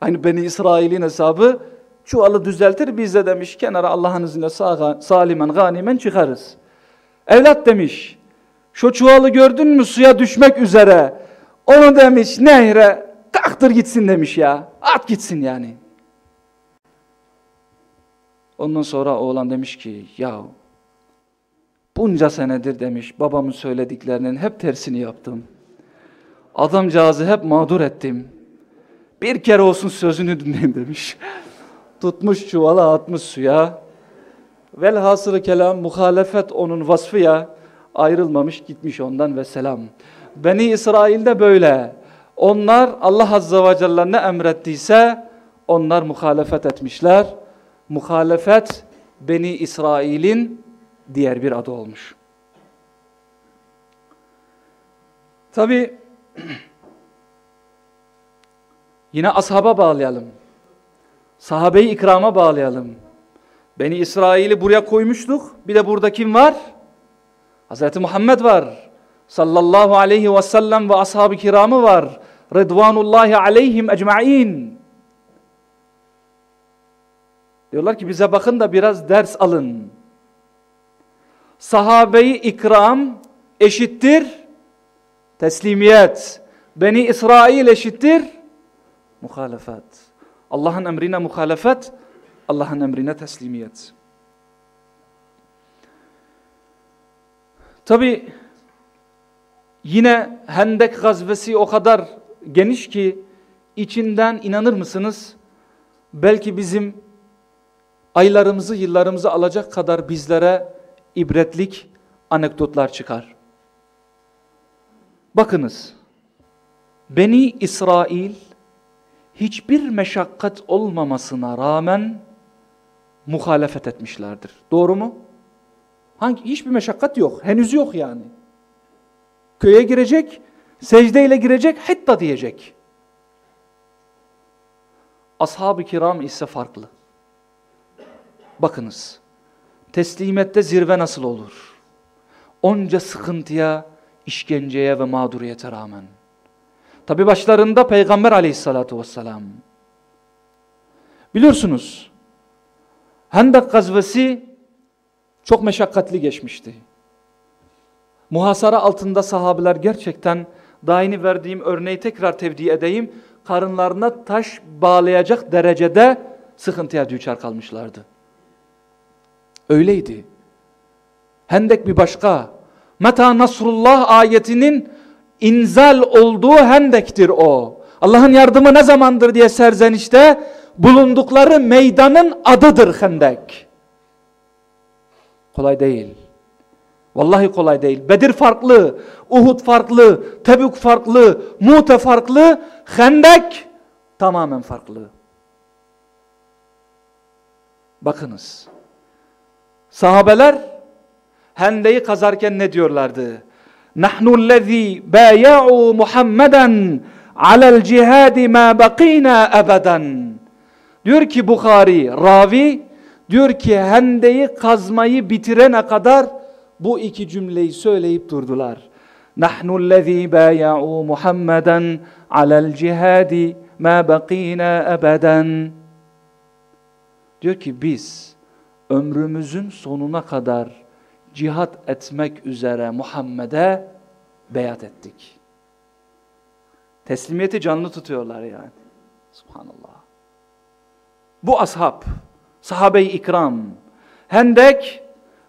Speaker 1: hani Beni İsrail'in hesabı çuvalı düzeltir biz de demiş kenara Allah'ın izniyle sağ, salimen ganimen çıkarız. Evlat demiş şu çuvalı gördün mü suya düşmek üzere onu demiş nehre kalktır gitsin demiş ya at gitsin yani. Ondan sonra oğlan demiş ki yahu bunca senedir demiş babamın söylediklerinin hep tersini yaptım. Adamcağızı hep mağdur ettim. Bir kere olsun sözünü dinleyin demiş. Tutmuş çuvala atmış suya. Velhasırı kelam muhalefet onun vasfı ya ayrılmamış gitmiş ondan ve selam. Beni İsrail'de böyle. Onlar Allah Azze ve Celle ne emrettiyse onlar muhalefet etmişler. Muhalefet Beni İsrail'in diğer bir adı olmuş. Tabi yine ashaba bağlayalım. Sahabeyi ikrama bağlayalım. Beni İsrail'i buraya koymuştuk. Bir de burada kim var? Hazreti Muhammed var. Sallallahu aleyhi ve sellem ve ashab-ı kiramı var. Rıdvanullahi aleyhim ecma'in. Diyorlar ki bize bakın da biraz ders alın sahabeyi ikram eşittir teslimiyet. Beni İsrail eşittir muhalefet. Allah'ın emrine muhalefet, Allah'ın emrine teslimiyet. Tabi yine Hendek gazvesi o kadar geniş ki içinden inanır mısınız? Belki bizim aylarımızı, yıllarımızı alacak kadar bizlere ibretlik anekdotlar çıkar. Bakınız, Beni İsrail hiçbir meşakkat olmamasına rağmen muhalefet etmişlerdir. Doğru mu? Hangi hiçbir meşakkat yok. Henüz yok yani. Köye girecek, secdeyle girecek, hatta diyecek. Ashab-ı kiram ise farklı. Bakınız teslimette zirve nasıl olur? Onca sıkıntıya, işkenceye ve mağduriyete rağmen. Tabi başlarında Peygamber aleyhissalatu vesselam. Biliyorsunuz, Hendek gazvesi çok meşakkatli geçmişti. Muhasara altında sahabiler gerçekten daha verdiğim örneği tekrar tevdi edeyim. Karınlarına taş bağlayacak derecede sıkıntıya düçar kalmışlardı öyleydi. Hendek bir başka. Meta Nasrullah ayetinin inzal olduğu hendektir o. Allah'ın yardımı ne zamandır diye serzenişte bulundukları meydanın adıdır hendek. Kolay değil. Vallahi kolay değil. Bedir farklı, Uhud farklı, Tebük farklı, Mu'te farklı, Hendek tamamen farklı. Bakınız. Sahabeler Hendeyi kazarken ne diyorlardı? Nahnu lezî bâyâ'û Muhammeden alel cihâdi ma bakînâ abadan. Diyor ki Bukhari, ravi diyor ki hendeyi kazmayı bitirene kadar bu iki cümleyi söyleyip durdular. Nahnu lezî bâyâ'û Muhammeden alel cihâdi ma bakînâ abadan. Diyor ki biz ömrümüzün sonuna kadar cihat etmek üzere Muhammed'e beyat ettik. Teslimiyeti canlı tutuyorlar yani. Subhanallah. Bu ashab, sahabe-i ikram, Hendek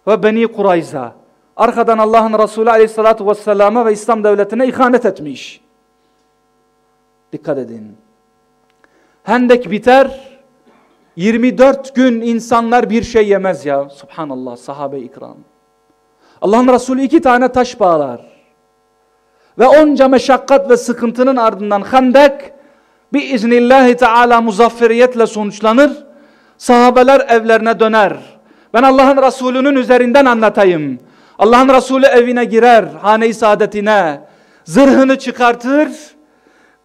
Speaker 1: ve Beni Kurayza. Arkadan Allah'ın Resulü aleyhissalatu vesselama ve İslam devletine ihanet etmiş. Dikkat edin. Hendek biter, 24 gün insanlar bir şey yemez ya. Subhanallah sahabe ikram. Allah'ın Resulü iki tane taş bağlar. Ve onca meşakkat ve sıkıntının ardından Hendek biiznillahi teala muzafferiyetle sonuçlanır. Sahabeler evlerine döner. Ben Allah'ın Resulü'nün üzerinden anlatayım. Allah'ın Resulü evine girer, hane-i saadetine. Zırhını çıkartır,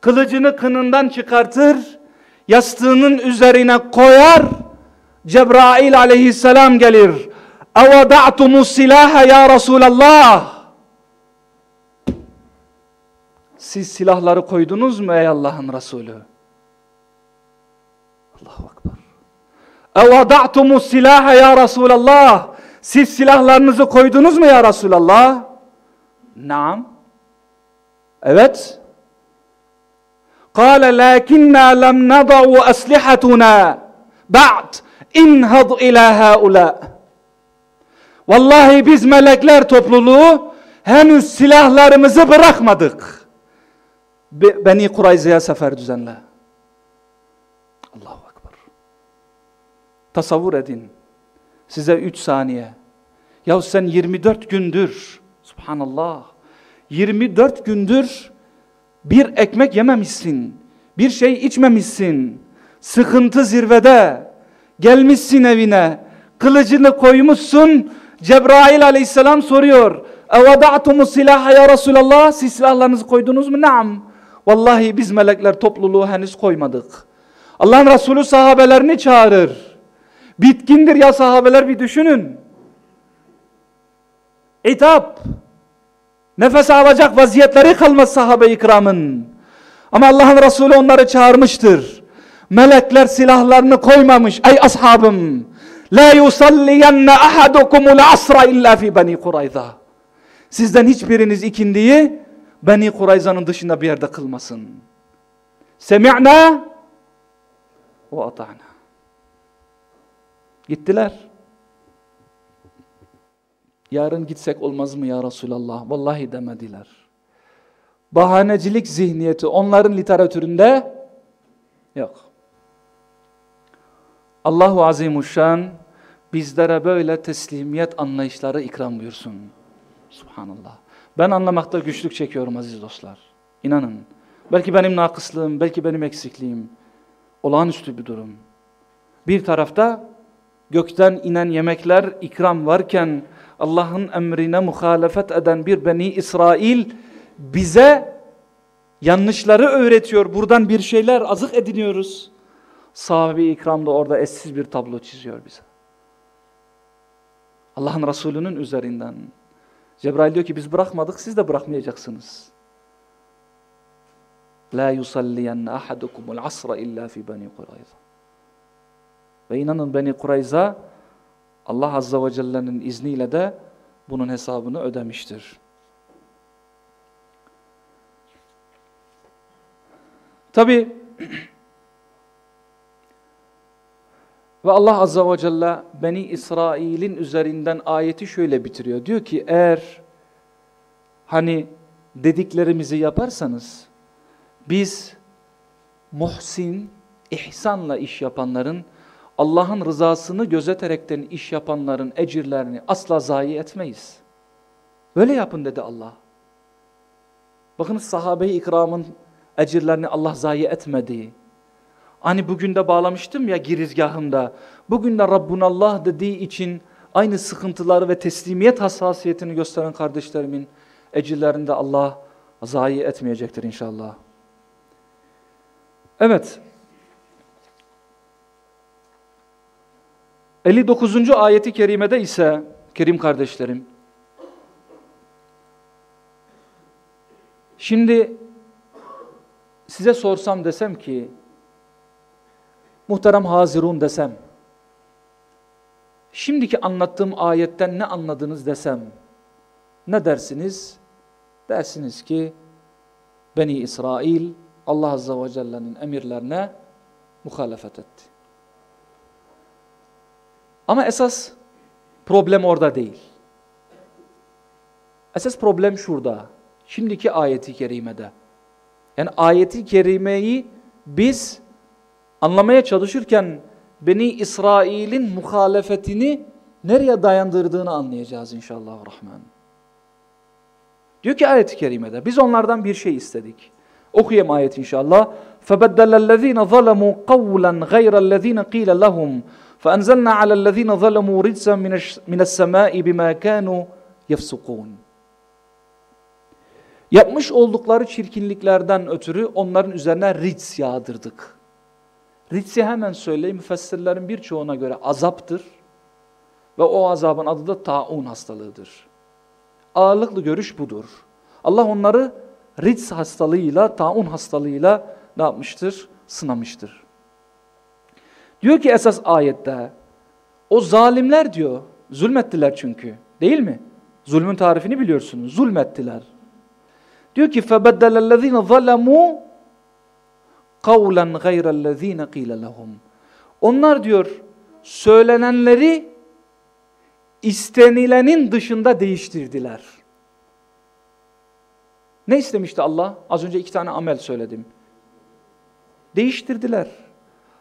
Speaker 1: kılıcını kınından çıkartır yastığının üzerine koyar Cebrail aleyhisselam gelir. Evada'tumu silaha ya Resulallah. Siz silahları koydunuz mu ey Allah'ın Resulü? Allahu Akbar. Evada'tumu silaha ya Resulallah. Siz silahlarınızı koydunuz mu ya Resulallah? Naam. Evet. قال لكننا لم نضع أسلحتنا بعد inhad ila haula. Vallahi biz melekler topluluğu henüz silahlarımızı bırakmadık. Beni Kurayza'ya sefer düzenle. Allahu Akbar. Tasavvur edin. Size 3 saniye. Yahu sen 24 gündür. Subhanallah. 24 gündür bir ekmek yememişsin. Bir şey içmemişsin. Sıkıntı zirvede. Gelmişsin evine. Kılıcını koymuşsun. Cebrail aleyhisselam soruyor. اَوَدَعْتُمُ silaha ya Resulallah. Siz silahlarınızı koydunuz mu? Naam. Vallahi biz melekler topluluğu henüz koymadık. Allah'ın Resulü sahabelerini çağırır. Bitkindir ya sahabeler bir düşünün. İtap. Nefes alacak vaziyetleri kalmaz sahabe-i kiramın. Ama Allah'ın Resulü onları çağırmıştır. Melekler silahlarını koymamış. Ey ashabım! La yusalliyenne ahadukumul asra illa fi bani Kurayza. Sizden hiçbiriniz ikindiyi Beni Kurayza'nın dışında bir yerde kılmasın. Semi'na ve ata'na. Gittiler. Yarın gitsek olmaz mı ya Resulallah? Vallahi demediler. Bahanecilik zihniyeti onların literatüründe yok. Allahu Azimuşşan bizlere böyle teslimiyet anlayışları ikram buyursun. Subhanallah. Ben anlamakta güçlük çekiyorum aziz dostlar. İnanın. Belki benim nakıslığım, belki benim eksikliğim. Olağanüstü bir durum. Bir tarafta gökten inen yemekler ikram varken Allah'ın emrine muhalefet eden bir Beni İsrail bize yanlışları öğretiyor. Buradan bir şeyler azık ediniyoruz. Sahabe-i İkram da orada eşsiz bir tablo çiziyor bize. Allah'ın Resulü'nün üzerinden. Cebrail diyor ki biz bırakmadık siz de bırakmayacaksınız. La yusalliyenne ahadukumul asra illa fi bani Kurayza. Ve inanın Beni Kurayza Allah Azza ve Celle'nin izniyle de bunun hesabını ödemiştir. Tabi ve Allah Azza ve Celle Beni İsrail'in üzerinden ayeti şöyle bitiriyor. Diyor ki eğer hani dediklerimizi yaparsanız biz muhsin, ihsanla iş yapanların Allah'ın rızasını gözeterekten iş yapanların ecirlerini asla zayi etmeyiz. Böyle yapın dedi Allah. Bakın sahabe-i ikramın ecirlerini Allah zayi etmedi. Hani bugün de bağlamıştım ya girizgahımda. Bugün de Rabbunallah dediği için aynı sıkıntıları ve teslimiyet hassasiyetini gösteren kardeşlerimin ecirlerinde Allah zayi etmeyecektir inşallah. Evet, 59. ayeti kerimede ise kerim kardeşlerim şimdi size sorsam desem ki muhterem hazirun desem şimdiki anlattığım ayetten ne anladınız desem ne dersiniz? Dersiniz ki Beni İsrail Allah Azze ve Celle'nin emirlerine muhalefet etti. Ama esas problem orada değil. Esas problem şurada. Şimdiki ayeti kerimede. Yani ayeti kerimeyi biz anlamaya çalışırken Beni İsrail'in muhalefetini nereye dayandırdığını anlayacağız inşallah rahman. Diyor ki ayet-i kerimede biz onlardan bir şey istedik. Okuyayım ayet inşallah. فَبَدَّلَ الَّذ۪ينَ ظَلَمُوا قَوْلًا غَيْرَ الَّذ۪ينَ قِيلَ لَهُمْ فَاَنْزَلْنَا عَلَى الَّذ۪ينَ ظَلَمُوا رِجْزًا مِنَ السَّمَاءِ بِمَا كَانُوا يَفْسُقُونَ Yapmış oldukları çirkinliklerden ötürü onların üzerine rids yağdırdık. Ritsi hemen söyleyeyim, müfessirlerin birçoğuna göre azaptır ve o azabın adı da taun hastalığıdır. Ağırlıklı görüş budur. Allah onları rits hastalığıyla, taun hastalığıyla ne yapmıştır? Sınamıştır. Diyor ki esas ayette o zalimler diyor zulmettiler çünkü değil mi? Zulmün tarifini biliyorsunuz. Zulmettiler. Diyor ki فَبَدَّلَ الَّذ۪ينَ ظَلَمُوا قَوْلًا غَيْرَ الَّذ۪ينَ قِيلَ لَهُمْ Onlar diyor söylenenleri istenilenin dışında değiştirdiler. Ne istemişti Allah? Az önce iki tane amel söyledim. Değiştirdiler.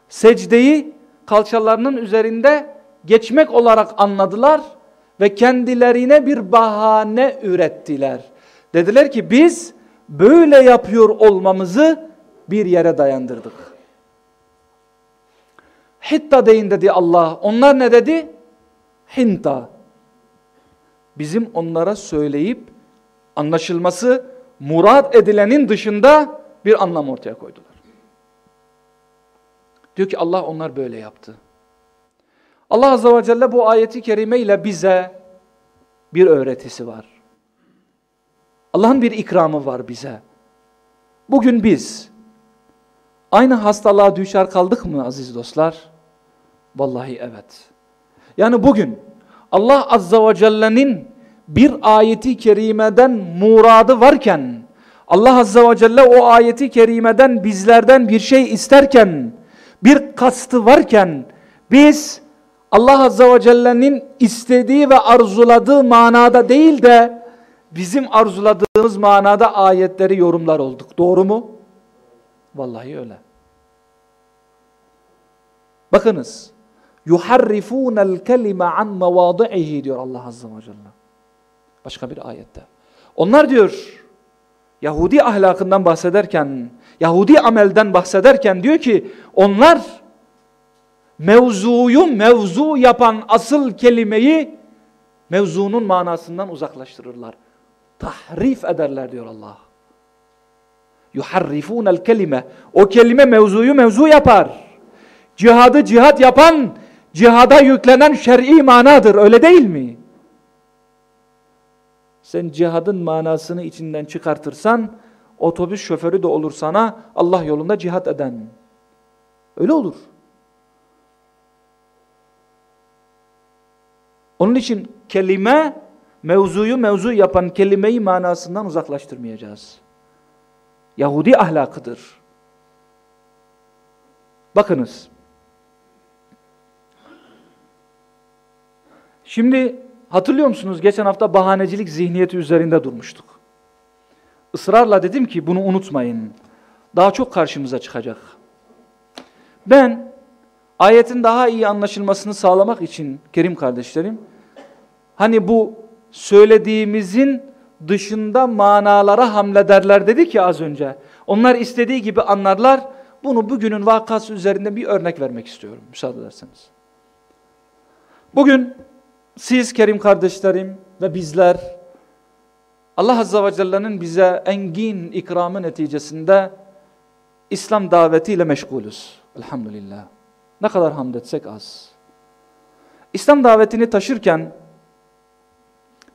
Speaker 1: Secdeyi kalçalarının üzerinde geçmek olarak anladılar ve kendilerine bir bahane ürettiler. Dediler ki biz böyle yapıyor olmamızı bir yere dayandırdık. Hitta deyin dedi Allah. Onlar ne dedi? Hinta. Bizim onlara söyleyip anlaşılması murat edilenin dışında bir anlam ortaya koydular. Diyor ki Allah onlar böyle yaptı. Allah Azze ve Celle bu ayeti kerime ile bize bir öğretisi var. Allah'ın bir ikramı var bize. Bugün biz aynı hastalığa düşer kaldık mı aziz dostlar? Vallahi evet. Yani bugün Allah Azza ve Celle'nin bir ayeti kerimeden muradı varken, Allah Azza ve Celle o ayeti kerimeden bizlerden bir şey isterken, bir kastı varken biz Allah Azze ve Celle'nin istediği ve arzuladığı manada değil de bizim arzuladığımız manada ayetleri yorumlar olduk. Doğru mu? Vallahi öyle. Bakınız. يُحَرِّفُونَ الْكَلِمَ عَنْ مَوَاضِعِهِ diyor Allah Azze ve Celle. Başka bir ayette. Onlar diyor Yahudi ahlakından bahsederken Yahudi amelden bahsederken diyor ki onlar mevzuyu mevzu yapan asıl kelimeyi mevzunun manasından uzaklaştırırlar. Tahrif ederler diyor Allah. el kelime. O kelime mevzuyu mevzu yapar. Cihadı cihat yapan, cihada yüklenen şer'i manadır. Öyle değil mi? Sen cihadın manasını içinden çıkartırsan, otobüs şoförü de olur sana Allah yolunda cihat eden. Öyle olur. Onun için kelime, mevzuyu mevzu yapan kelimeyi manasından uzaklaştırmayacağız. Yahudi ahlakıdır. Bakınız. Şimdi hatırlıyor musunuz geçen hafta bahanecilik zihniyeti üzerinde durmuştuk ısrarla dedim ki bunu unutmayın. Daha çok karşımıza çıkacak. Ben ayetin daha iyi anlaşılmasını sağlamak için Kerim kardeşlerim, hani bu söylediğimizin dışında manalara hamlederler dedik ya az önce. Onlar istediği gibi anlarlar. Bunu bugünün vakası üzerinde bir örnek vermek istiyorum müsaade ederseniz. Bugün siz Kerim kardeşlerim ve bizler Allah Azza ve Celle'nin bize engin ikramı neticesinde İslam davetiyle meşgulüz. Elhamdülillah. Ne kadar hamd etsek az. İslam davetini taşırken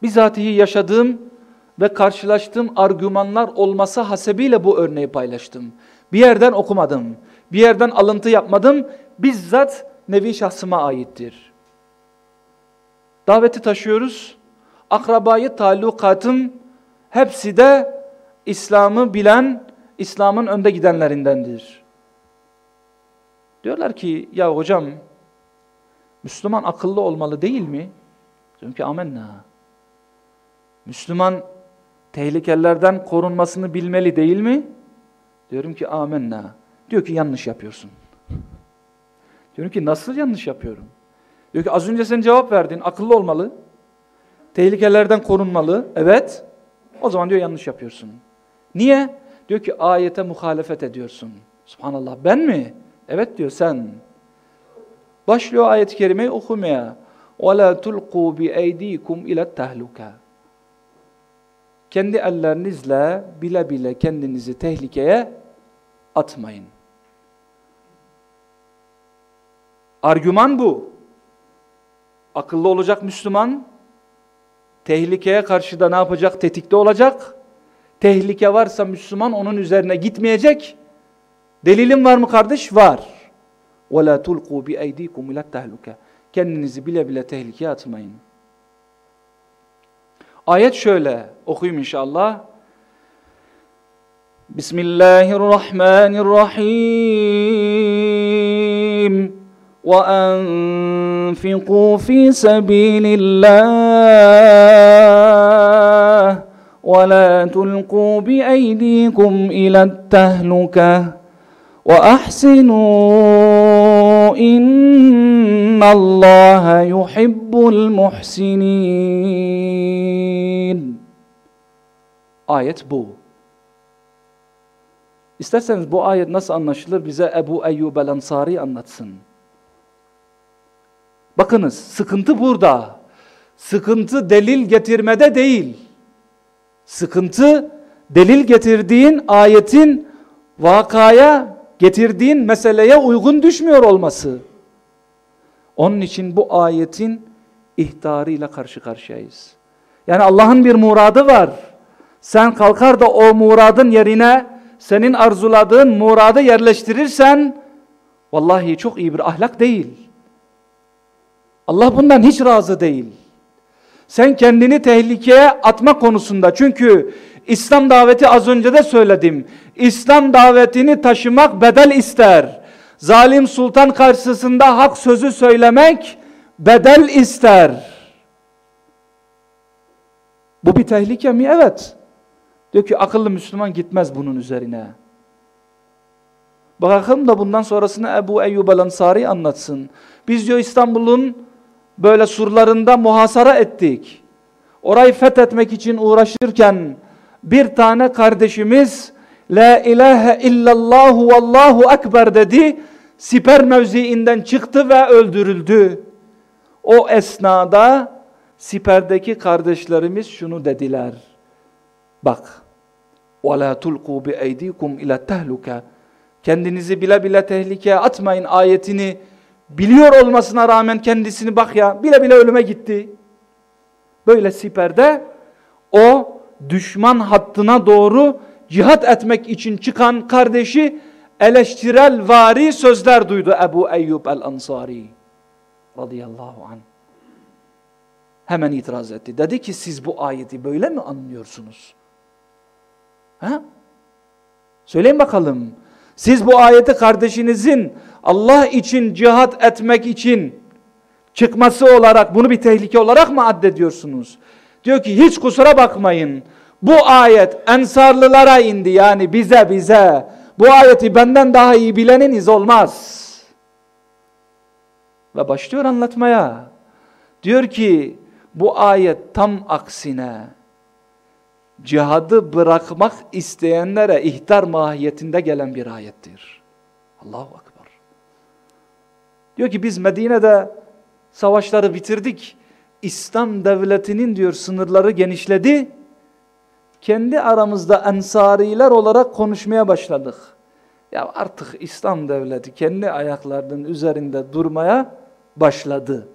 Speaker 1: bizatihi yaşadığım ve karşılaştığım argümanlar olması hasebiyle bu örneği paylaştım. Bir yerden okumadım, bir yerden alıntı yapmadım. Bizzat nevi şahsıma aittir. Daveti taşıyoruz. Akrabayı, talukatım hepsi de İslam'ı bilen, İslam'ın önde gidenlerindendir. Diyorlar ki ya hocam Müslüman akıllı olmalı değil mi? Diyorum ki amenna. Müslüman tehlikelerden korunmasını bilmeli değil mi? Diyorum ki amenna. Diyor ki yanlış yapıyorsun. Diyorum ki nasıl yanlış yapıyorum? Diyor ki az önce sen cevap verdin akıllı olmalı. Tehlikelerden korunmalı. Evet. O zaman diyor yanlış yapıyorsun. Niye? Diyor ki ayete muhalefet ediyorsun. Subhanallah ben mi? Evet diyor sen. Başlıyor ayet-i kerimeyi okumaya. وَلَا تُلْقُوا بِاَيْد۪يكُمْ اِلَى التَّهْلُكَ Kendi ellerinizle bile bile kendinizi tehlikeye atmayın. Argüman bu. Akıllı olacak Müslüman Tehlikeye karşı da ne yapacak? Tetikte olacak. Tehlike varsa Müslüman onun üzerine gitmeyecek. Delilim var mı kardeş? Var. وَلَا تُلْقُوا بِاَيْد۪يكُمْ اِلَى التَّهْلُكَ Kendinizi bile bile tehlikeye atmayın. Ayet şöyle, okuyayım inşallah. Bismillahirrahmanirrahim. وأنفقوا في سبيل الله ولا تلقوا بأيديكم إلى التهلكة وأحسنوا إن الله يحب المحسنين آية bu. İsterseniz bu ayet nasıl anlaşılır bize Ebu Eyyub el Ensari anlatsın. Bakınız sıkıntı burada. Sıkıntı delil getirmede değil. Sıkıntı delil getirdiğin ayetin vakaya getirdiğin meseleye uygun düşmüyor olması. Onun için bu ayetin ihtarıyla karşı karşıyayız. Yani Allah'ın bir muradı var. Sen kalkar da o muradın yerine senin arzuladığın muradı yerleştirirsen vallahi çok iyi bir ahlak değil. Allah bundan hiç razı değil. Sen kendini tehlikeye atma konusunda çünkü İslam daveti az önce de söyledim. İslam davetini taşımak bedel ister. Zalim sultan karşısında hak sözü söylemek bedel ister. Bu bir tehlike mi? Evet. Diyor ki akıllı Müslüman gitmez bunun üzerine. Bakalım da bundan sonrasını Ebu Eyyub el Ansari anlatsın. Biz diyor İstanbul'un böyle surlarında muhasara ettik. Orayı fethetmek için uğraşırken bir tane kardeşimiz La ilahe Illallahu vallahu ekber dedi. Siper mevziinden çıktı ve öldürüldü. O esnada siperdeki kardeşlerimiz şunu dediler. Bak. وَلَا تُلْقُوا بِاَيْد۪يكُمْ اِلَى Tehlike, Kendinizi bile bile tehlikeye atmayın ayetini biliyor olmasına rağmen kendisini bak ya bile bile ölüme gitti. Böyle siperde o düşman hattına doğru cihat etmek için çıkan kardeşi eleştirel vari sözler duydu Ebu Eyyub el-Ansari radıyallahu anh. Hemen itiraz etti. Dedi ki siz bu ayeti böyle mi anlıyorsunuz? Ha? Söyleyin bakalım. Siz bu ayeti kardeşinizin Allah için cihat etmek için çıkması olarak bunu bir tehlike olarak mı addediyorsunuz? Diyor ki hiç kusura bakmayın. Bu ayet ensarlılara indi yani bize bize. Bu ayeti benden daha iyi bileniniz olmaz. Ve başlıyor anlatmaya. Diyor ki bu ayet tam aksine cihadı bırakmak isteyenlere ihtar mahiyetinde gelen bir ayettir. Allahu Diyor ki biz Medine'de savaşları bitirdik. İslam devletinin diyor sınırları genişledi. Kendi aramızda ensariler olarak konuşmaya başladık. Ya artık İslam devleti kendi ayaklarının üzerinde durmaya başladı.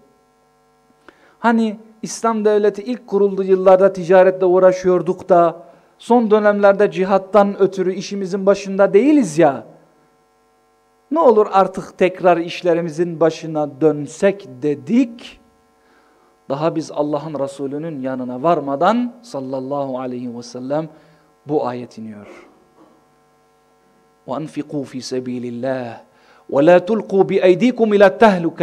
Speaker 1: Hani İslam devleti ilk kurulduğu yıllarda ticaretle uğraşıyorduk da son dönemlerde cihattan ötürü işimizin başında değiliz ya. Ne olur artık tekrar işlerimizin başına dönsek dedik. Daha biz Allah'ın Resulü'nün yanına varmadan sallallahu aleyhi ve sellem bu ayet iniyor. وَاَنْفِقُوا ف۪ي سَب۪يلِ اللّٰهِ وَلَا تُلْقُوا بِاَيْد۪يكُمْ اِلَى التَّهْلُكَ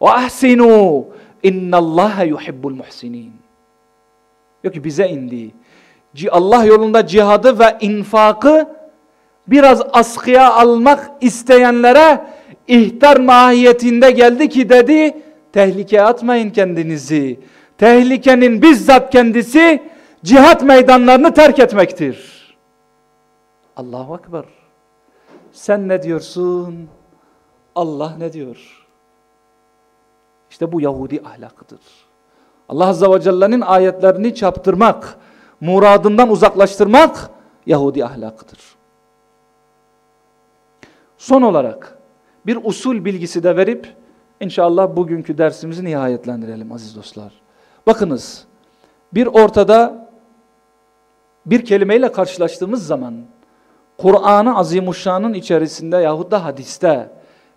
Speaker 1: وَاَحْسِنُوا اِنَّ اللّٰهَ يُحِبُّ الْمُحْسِن۪ينَ Diyor ki bize indi. Allah yolunda cihadı ve infakı biraz askıya almak isteyenlere ihtar mahiyetinde geldi ki dedi tehlikeye atmayın kendinizi. Tehlikenin bizzat kendisi cihat meydanlarını terk etmektir. Allahu Ekber. Sen ne diyorsun? Allah ne diyor? İşte bu Yahudi ahlakıdır. Allah Azze ve Celle'nin ayetlerini çaptırmak, muradından uzaklaştırmak Yahudi ahlakıdır. Son olarak bir usul bilgisi de verip inşallah bugünkü dersimizi nihayetlendirelim aziz dostlar. Bakınız bir ortada bir kelimeyle karşılaştığımız zaman Kur'an'ı ı Azimuşşan'ın içerisinde yahut da hadiste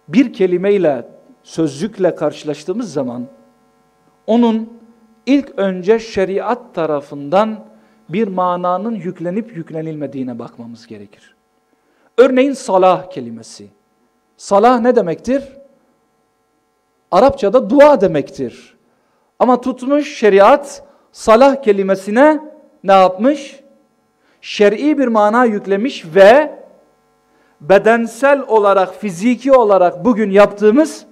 Speaker 1: bir kelimeyle, sözcükle karşılaştığımız zaman onun ilk önce şeriat tarafından bir mananın yüklenip yüklenilmediğine bakmamız gerekir. Örneğin salah kelimesi. Salah ne demektir? Arapçada dua demektir. Ama tutmuş şeriat salah kelimesine ne yapmış? Şer'i bir mana yüklemiş ve bedensel olarak, fiziki olarak bugün yaptığımız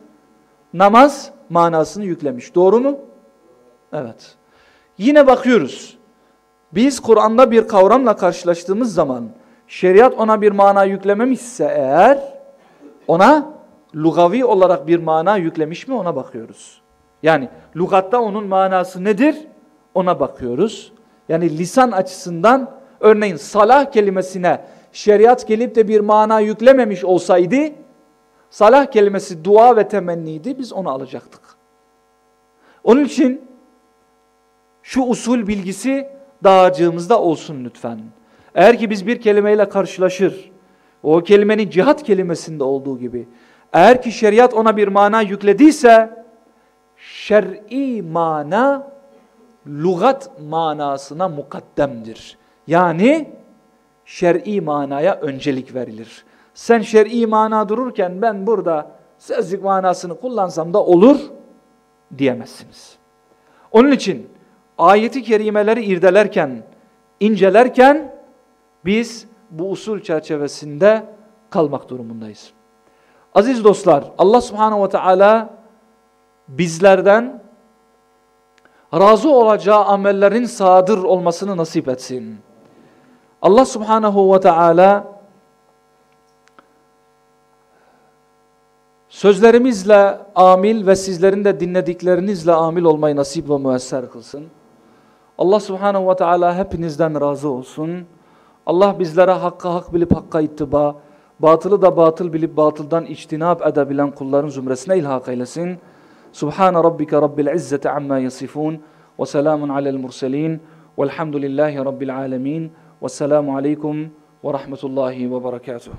Speaker 1: namaz manasını yüklemiş. Doğru mu? Evet. Yine bakıyoruz. Biz Kur'an'da bir kavramla karşılaştığımız zaman şeriat ona bir mana yüklememişse eğer ona lugavi olarak bir mana yüklemiş mi ona bakıyoruz. Yani lugatta onun manası nedir ona bakıyoruz. Yani lisan açısından örneğin salah kelimesine şeriat gelip de bir mana yüklememiş olsaydı salah kelimesi dua ve temenniydi biz onu alacaktık. Onun için şu usul bilgisi dağarcığımızda olsun lütfen. Eğer ki biz bir kelimeyle karşılaşır, o kelimenin cihat kelimesinde olduğu gibi, eğer ki şeriat ona bir mana yüklediyse, şer'i mana, lugat manasına mukaddemdir. Yani, şer'i manaya öncelik verilir. Sen şer'i mana dururken ben burada sözcük manasını kullansam da olur diyemezsiniz. Onun için ayeti kerimeleri irdelerken, incelerken biz bu usul çerçevesinde kalmak durumundayız. Aziz dostlar, Allah Subhanahu ve Teala bizlerden razı olacağı amellerin sadır olmasını nasip etsin. Allah Subhanahu ve Teala sözlerimizle amil ve sizlerin de dinlediklerinizle amil olmayı nasip ve müesser kılsın. Allah Subhanahu ve Teala hepinizden razı olsun. Allah bizlere hakka hak bilip hakka ittiba, batılı da batıl bilip batıldan içtinap edebilen kulların zümresine ilhak eylesin. Subhane rabbike rabbil izzete amma yasifun ve selamun alel murselin velhamdülillahi rabbil alemin ve selamu aleykum ve rahmetullahi ve berekatuhu.